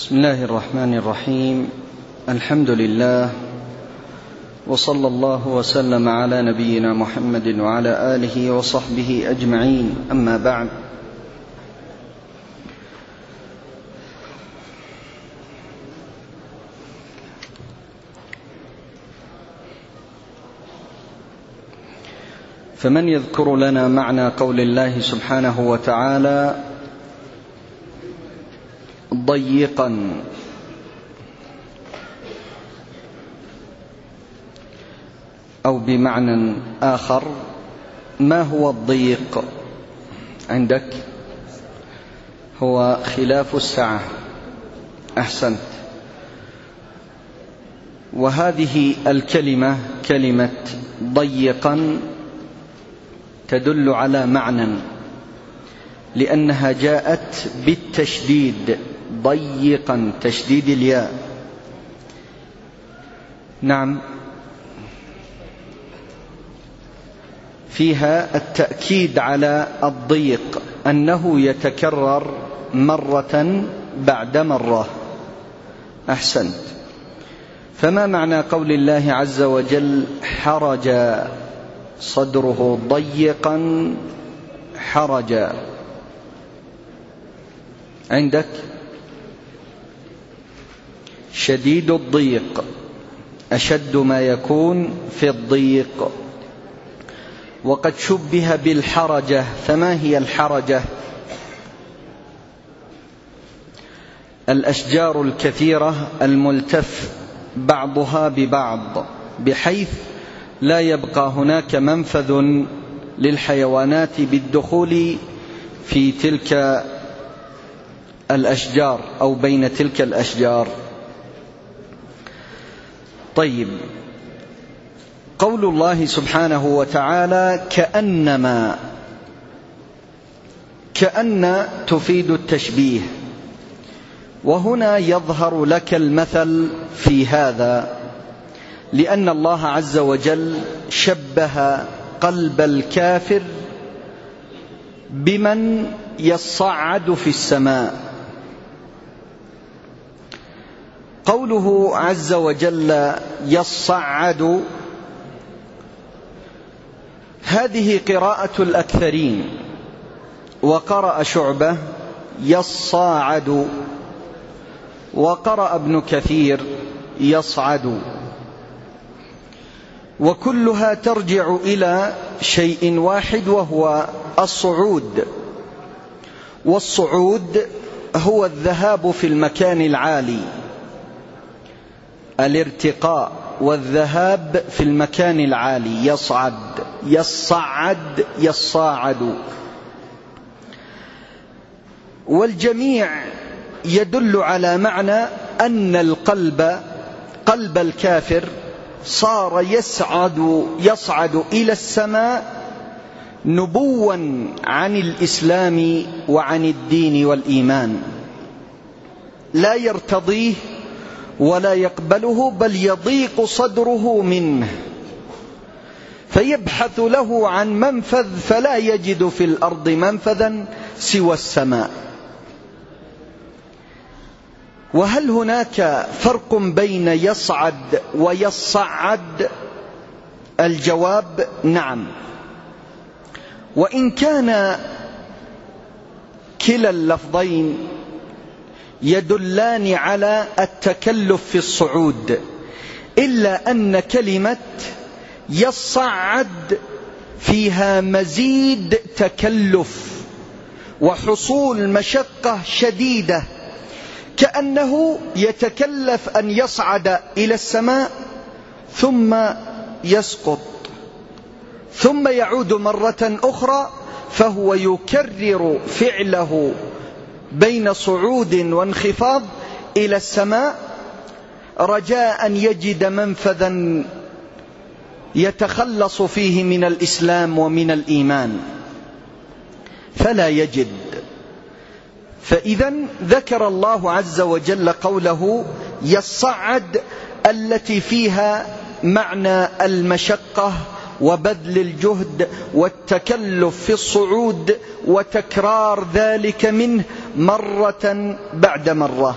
بسم الله الرحمن الرحيم. الحمد لله وصلى الله وسلم على نبينا محمد وعلى آله وصحبه أجمعين. أما بعد. فمن يذكر لنا معنى قول الله سبحانه وتعالى ضيقا. أو بمعنى آخر ما هو الضيق عندك؟ هو خلاف السعه أحسنت. وهذه الكلمة كلمة ضيقا تدل على معنى لأنها جاءت بالتشديد. ضيقا تشديد الياء. نعم. فيها التأكيد على الضيق أنه يتكرر مرة بعد مرة. احسنت فما معنى قول الله عز وجل حرج؟ صدره ضيقا حرجا عندك؟ شديد الضيق أشد ما يكون في الضيق. وقد شبه بالحرجة فما هي الحرجة؟ الأشجار الكثيرة الملتف بعضها ببعض بحيث لا يبقى هناك منفذ للحيوانات بالدخول في تلك الأشجار أو بين تلك الأشجار. طيب. قول الله سبحانه وتعالى كأنما كأن تفيد التشبيه. وهنا يظهر لك المثل في هذا لأن الله عز وجل شبه قلب الكافر بمن يصعد في السماء. قوله عز وجل يصعد هذه قراءة الأكثرين وقرأ شعبة يصاعد وقرأ ابن كثير يصعد. وكلها ترجع إلى شيء واحد وهو الصعود. والصعود هو الذهاب في المكان العالي. الارتقاء والذهاب في المكان العالي. يصعد يصعد يصاعد. والجميع يدل على معنى أن القلب قلب الكافر صار يسعد يصعد إلى السماء نبوا عن الإسلام وعن الدين والإيمان. لا يرتضيه ولا يقبله بل يضيق صدره منه. فيبحث له عن منفذ فلا يجد في الأرض منفذا سوى السماء. وهل هناك فرق بين يصعد ويصعد؟ الجواب نعم. وإن كان كلا اللفظين يدلان على التكلف في الصعود إلا أن كلمة يصعد فيها مزيد تكلف وحصول مشقة شديدة كأنه يتكلف أن يصعد إلى السماء ثم يسقط ثم يعود مرة أخرى فهو يكرر فعله. بين صعود وانخفاض إلى السماء رجاء أن يجد منفذا يتخلص فيه من الإسلام ومن الإيمان. فلا يجد. فاذا ذكر الله عز وجل قوله يصعد التي فيها معنى المشقة وبذل الجهد والتكلف في الصعود وتكرار ذلك منه مرة بعد مرة.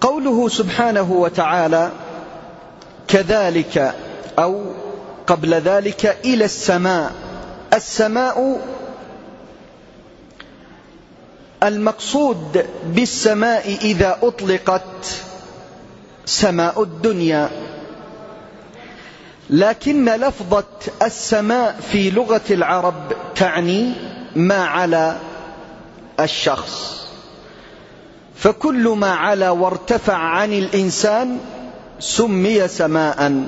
قوله سبحانه وتعالى كذلك أو قبل ذلك إلى السماء. السماء المقصود بالسماء إذا أطلقت سماء الدنيا. لكن لفظة السماء في لغة العرب تعني ما على الشخص. فكل ما علا وارتفع عن الإنسان سمي سماء.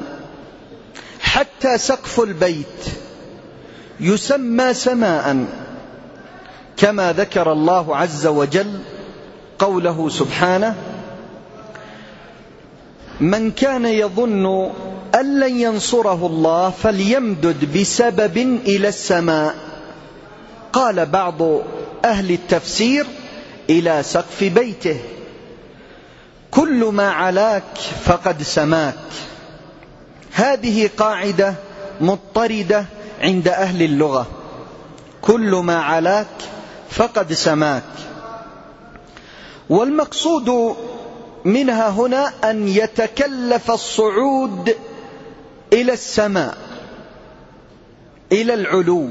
حتى سقف البيت يسمى سماء. كما ذكر الله عز وجل قوله سبحانه من كان يظن أن لن ينصره الله فليمدد بسبب إلى السماء. قال بعض أهل التفسير إلى سقف بيته كل ما علاك فقد سماك. هذه قاعدة مضطردة عند أهل اللغة كل ما علاك فقد سماك. والمقصود منها هنا أن يتكلف الصعود إلى السماء إلى العلو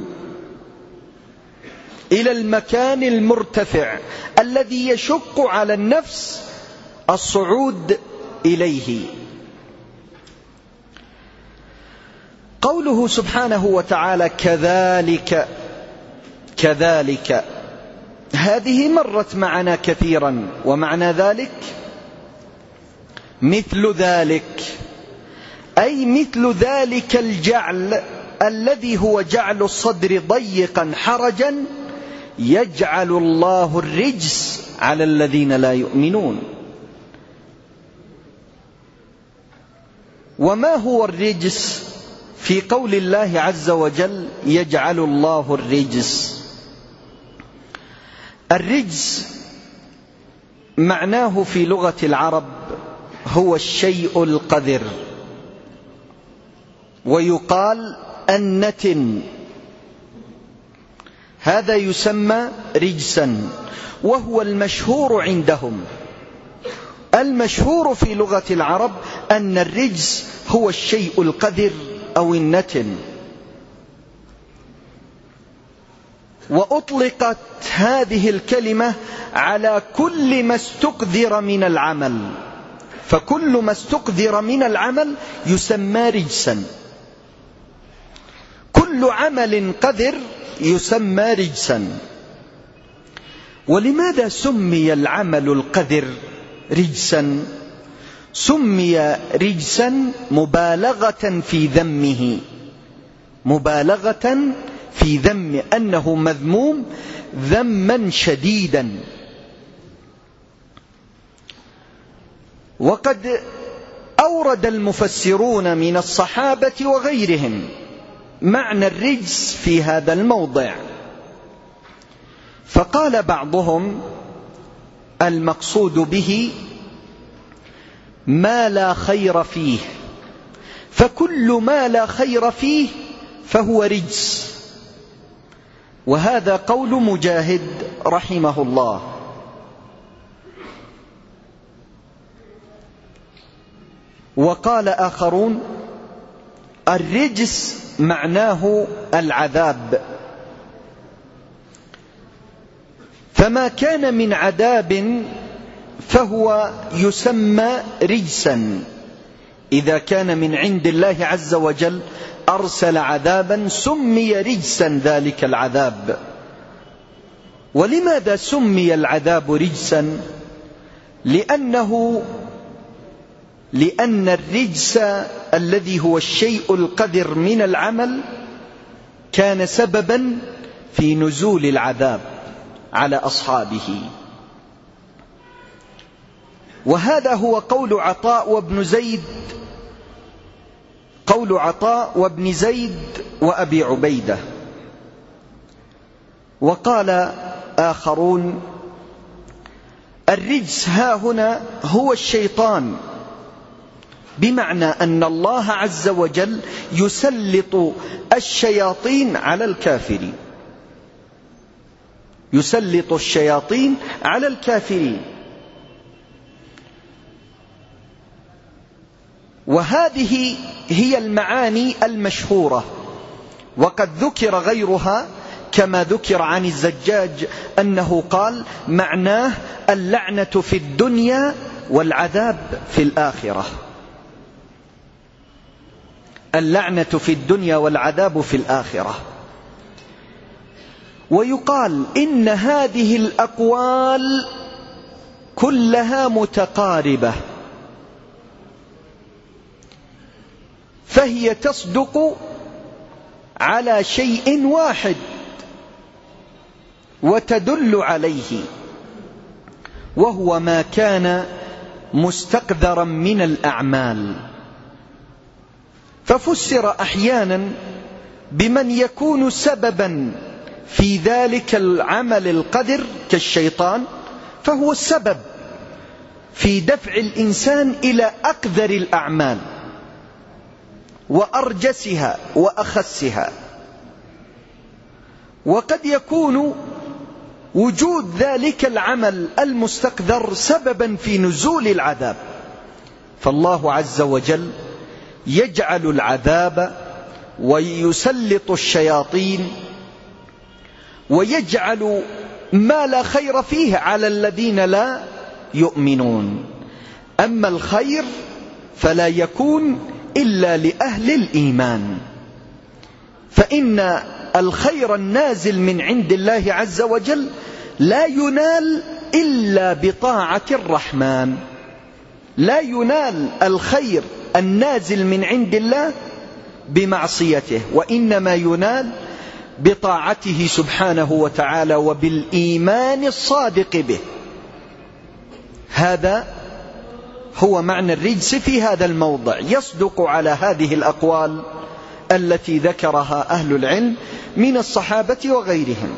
إلى المكان المرتفع الذي يشق على النفس الصعود إليه. قوله سبحانه وتعالى كذلك كذلك. هذه مرت معنا كثيرا ومعنى ذلك مثل ذلك. أي مثل ذلك الجعل الذي هو جعل الصدر ضيقا حرجا يجعل الله الرجس على الذين لا يؤمنون. وما هو الرجس؟ في قول الله عز وجل يجعل الله الرجس. الرجس معناه في لغة العرب هو الشيء القذر. ويقال النتن هذا يسمى رجسا. وهو المشهور عندهم. المشهور في لغة العرب أن الرجس هو الشيء القذر أو النتن. وأطلقت هذه الكلمة على كل ما استقذر من العمل. فكل ما استقذر من العمل يسمى رجسا. كل عمل قذر يسمى رجسا. ولماذا سمي العمل القذر رجسا؟ سمي رجسا مبالغة في ذمه. مبالغة في ذم أنه مذموم ذما شديدا. وقد أورد المفسرون من الصحابة وغيرهم معنى الرجس في هذا الموضع. فقال بعضهم المقصود به ما لا خير فيه. فكل ما لا خير فيه فهو رجس. وهذا قول مجاهد رحمه الله. وقال آخرون الرجس معناه العذاب. فما كان من عذاب فهو يسمى رجسا. إذا كان من عند الله عز وجل أرسل عذابا سمي رجسا ذلك العذاب. ولماذا سمي العذاب رجسا؟ لأنه لأن الرجس الذي هو الشيء القذر من العمل كان سببا في نزول العذاب على أصحابه. وهذا هو قول عطاء وابن زيد قول عطاء وابن زيد وأبي عبيدة. وقال آخرون الرجس ها هنا هو الشيطان بمعنى أن الله عز وجل يسلط الشياطين على الكافرين. يسلط الشياطين على الكافرين. وهذه هي المعاني المشهورة. وقد ذكر غيرها كما ذكر عن الزجاج أنه قال معناه اللعنة في الدنيا والعذاب في الآخرة. اللعنة في الدنيا والعذاب في الآخرة. ويقال إن هذه الأقوال كلها متقاربة. فهي تصدق على شيء واحد وتدل عليه وهو ما كان مستقذرا من الأعمال. ففسر أحيانا بمن يكون سببا في ذلك العمل القدر كالشيطان فهو السبب في دفع الإنسان إلى أقذر الأعمال وأرجسها وأخسها. وقد يكون وجود ذلك العمل المستقذر سببا في نزول العذاب. فالله عز وجل يجعل العذاب ويسلط الشياطين ويجعل ما لا خير فيه على الذين لا يؤمنون. أما الخير فلا يكون إلا لأهل الإيمان. فإن الخير النازل من عند الله عز وجل لا ينال إلا بطاعة الرحمن. لا ينال الخير النازل من عند الله بمعصيته وإنما ينال بطاعته سبحانه وتعالى وبالإيمان الصادق به. هذا هو معنى الرجس في هذا الموضع. يصدق على هذه الأقوال التي ذكرها أهل العلم من الصحابة وغيرهم.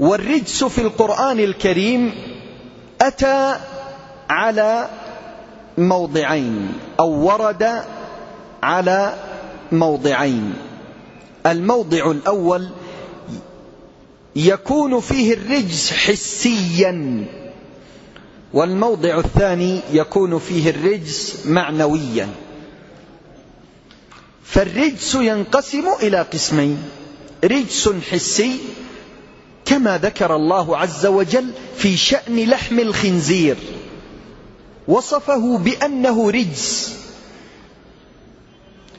والرجس في القرآن الكريم أتى على موضعين أو ورد على موضعين. الموضع الأول يكون فيه الرجس حسيا والموضع الثاني يكون فيه الرجس معنويا. فالرجس ينقسم إلى قسمين رجس حسي كما ذكر الله عز وجل في شأن لحم الخنزير. وصفه بأنه رجس.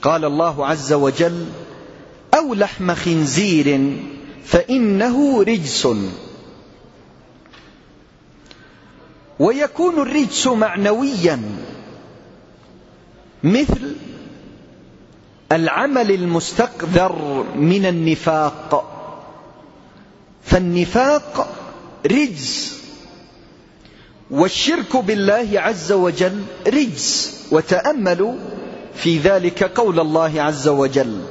قال الله عز وجل أو لحم خنزير فإنه رجس. ويكون الرجس معنويا مثل العمل المستقذر من النفاق. فالنفاق رجس. والشرك بالله عز وجل رجس وتأملوا في ذلك قول الله عز وجل.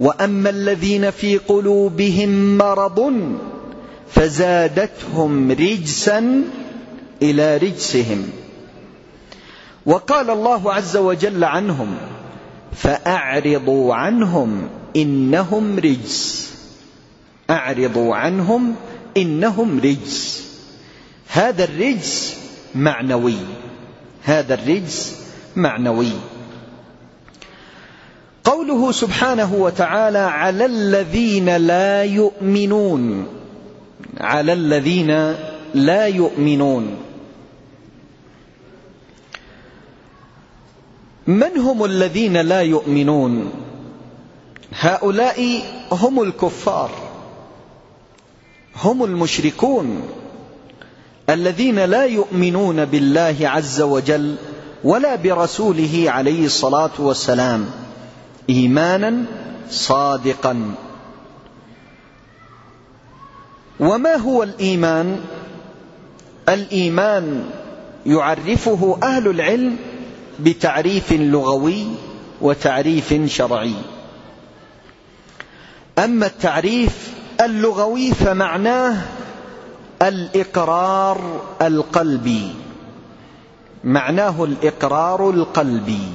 وأما الذين في قلوبهم مرض فزادتهم رجسا إلى رجسهم. وقال الله عز وجل عنهم فأعرضوا عنهم إنهم رجس. أعرضوا عنهم إنهم رجس. هذا الرجس معنوي. هذا الرجس معنوي. قوله سبحانه وتعالى على الذين لا يؤمنون. على الذين لا يؤمنون. من هم الذين لا يؤمنون؟ هؤلاء هم الكفار. هم المشركون. الذين لا يؤمنون بالله عز وجل ولا برسوله عليه الصلاة والسلام إيمانا صادقا. وما هو الإيمان؟ الإيمان يعرفه أهل العلم بتعريف لغوي وتعريف شرعي. أما التعريف اللغوي فمعناه الإقرار القلبي. معناه الإقرار القلبي.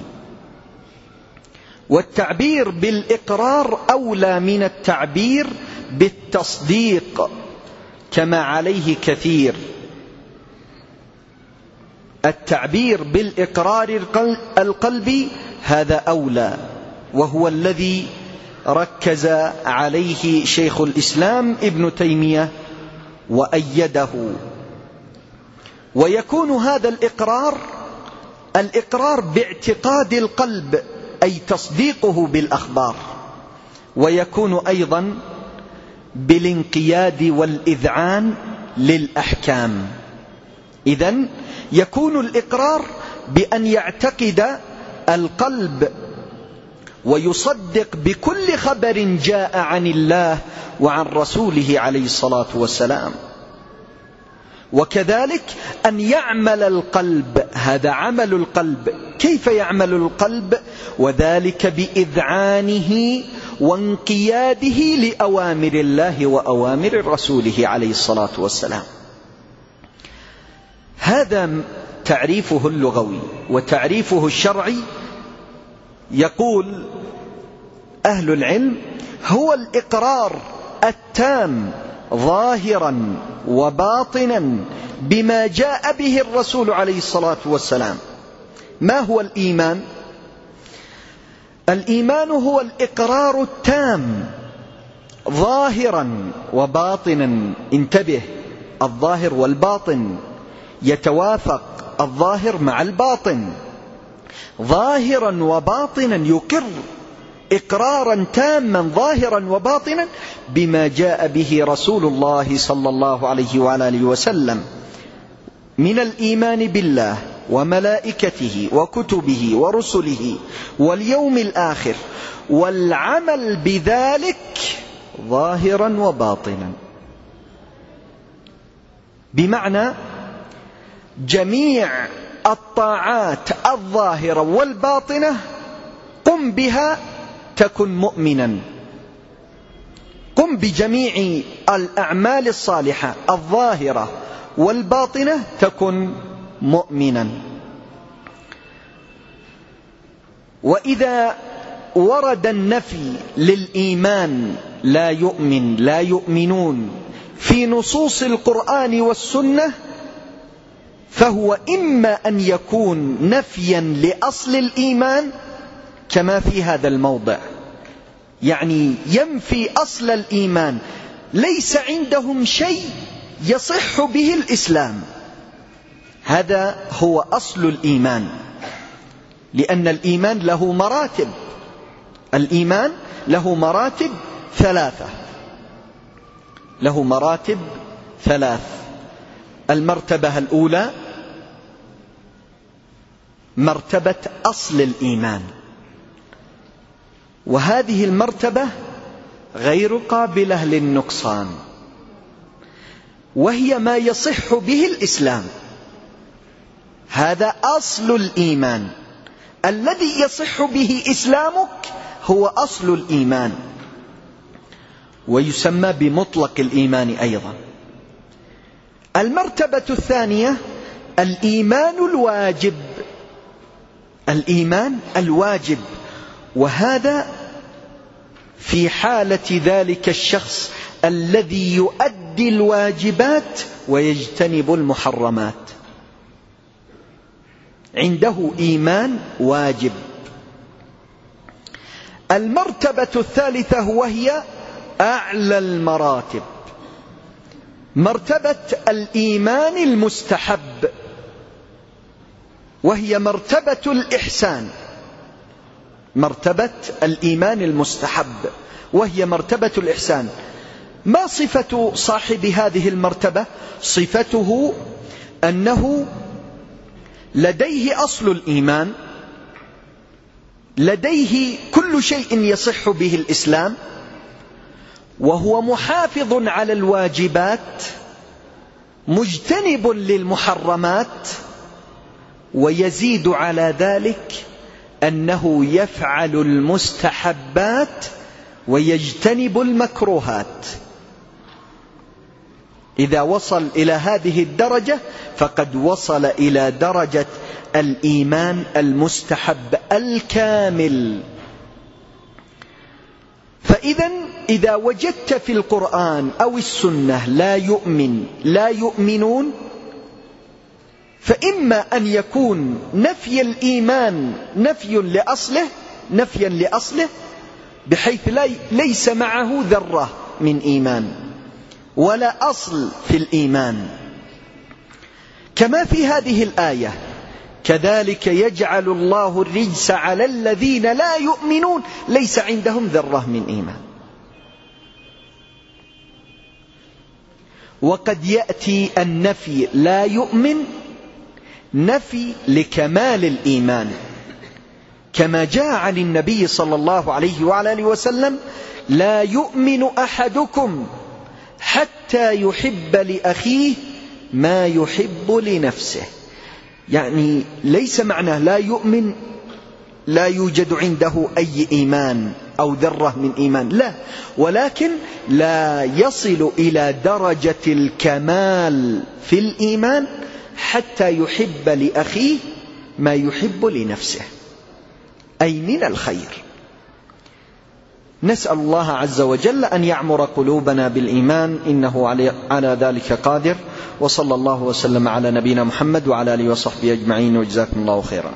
والتعبير بالإقرار أولى من التعبير بالتصديق كما عليه كثير. التعبير بالإقرار القلبي هذا أولى وهو الذي ركز عليه شيخ الإسلام ابن تيمية وأيده. ويكون هذا الإقرار الإقرار باعتقاد القلب أي تصديقه بالأخبار. ويكون أيضا بالانقياد والإذعان للأحكام. إذا يكون الإقرار بأن يعتقد القلب ويصدق بكل خبر جاء عن الله وعن رسوله عليه الصلاة والسلام. وكذلك أن يعمل القلب هذا عمل القلب. كيف يعمل القلب؟ وذلك بإذعانه وانقياده لأوامر الله وأوامر رسوله عليه الصلاة والسلام. هذا تعريفه اللغوي وتعريفه الشرعي يقول أهل العلم هو الإقرار التام ظاهرا وباطنا بما جاء به الرسول عليه الصلاة والسلام. ما هو الإيمان؟ الإيمان هو الإقرار التام ظاهرا وباطنا. انتبه الظاهر والباطن. يتوافق الظاهر مع الباطن. ظاهرا وباطنا يقر إقرارا تاما ظاهرا وباطنا بما جاء به رسول الله صلى الله عليه وعلى آله وسلم من الإيمان بالله وملائكته وكتبه ورسله واليوم الآخر والعمل بذلك ظاهرا وباطنا. بمعنى جميع الطاعات الظاهرة والباطنة قم بها تكن مؤمنا. قم بجميع الأعمال الصالحة الظاهرة والباطنة تكن مؤمنا. وإذا ورد النفي للإيمان لا يؤمن لا يؤمنون في نصوص القرآن والسنة فهو إما أن يكون نفيا لأصل الإيمان كما في هذا الموضع. يعني ينفي أصل الإيمان. ليس عندهم شيء يصح به الإسلام. هذا هو أصل الإيمان. لأن الإيمان له مراتب. الإيمان له مراتب ثلاثة. له مراتب ثلاث. المرتبة الأولى مرتبة أصل الإيمان. وهذه المرتبة غير قابلة للنقصان. وهي ما يصح به الإسلام. هذا أصل الإيمان. الذي يصح به إسلامك هو أصل الإيمان. ويسمى بمطلق الإيمان أيضا. المرتبة الثانية الإيمان الواجب. الإيمان الواجب. وهذا في حالة ذلك الشخص الذي يؤدي الواجبات ويجتنب المحرمات. عنده إيمان واجب. المرتبة الثالثة وهي أعلى المراتب. مرتبة الإيمان المستحب وهي مرتبة الإحسان. مرتبة الإيمان المستحب وهي مرتبة الإحسان. ما صفة صاحب هذه المرتبة؟ صفته أنه لديه أصل الإيمان لديه كل شيء يصح به الإسلام وهو محافظ على الواجبات مجتنب للمحرمات ويزيد على ذلك أنه يفعل المستحبات ويجتنب المكروهات. إذا وصل إلى هذه الدرجة فقد وصل إلى درجة الإيمان المستحب الكامل. فإذا إذا وجدت في القرآن أو السنة لا يؤمن لا يؤمنون فإما أن يكون نفي الإيمان نفي لأصله نفيا لأصله بحيث ليس معه ذرة من إيمان ولا أصل في الإيمان. كما في هذه الآية كذلك يجعل الله الرجس على الذين لا يؤمنون. ليس عندهم ذرة من إيمان. وقد يأتي النفي لا يؤمن نفي لكمال الإيمان. كما جاء عن النبي صلى الله عليه وعلى آله وسلم لا يؤمن أحدكم حتى يحب لأخيه ما يحب لنفسه. يعني ليس معناه لا يؤمن لا يوجد عنده أي إيمان أو ذرة من إيمان لا ولكن لا يصل إلى درجة الكمال في الإيمان حتى يحب لأخيه ما يحب لنفسه أي من الخير. نسأل الله عز وجل أن يعمر قلوبنا بالإيمان إنه على ذلك قادر. وصلى الله وسلم على نبينا محمد وعلى آله وصحبه أجمعين وجزاكم الله خيرا.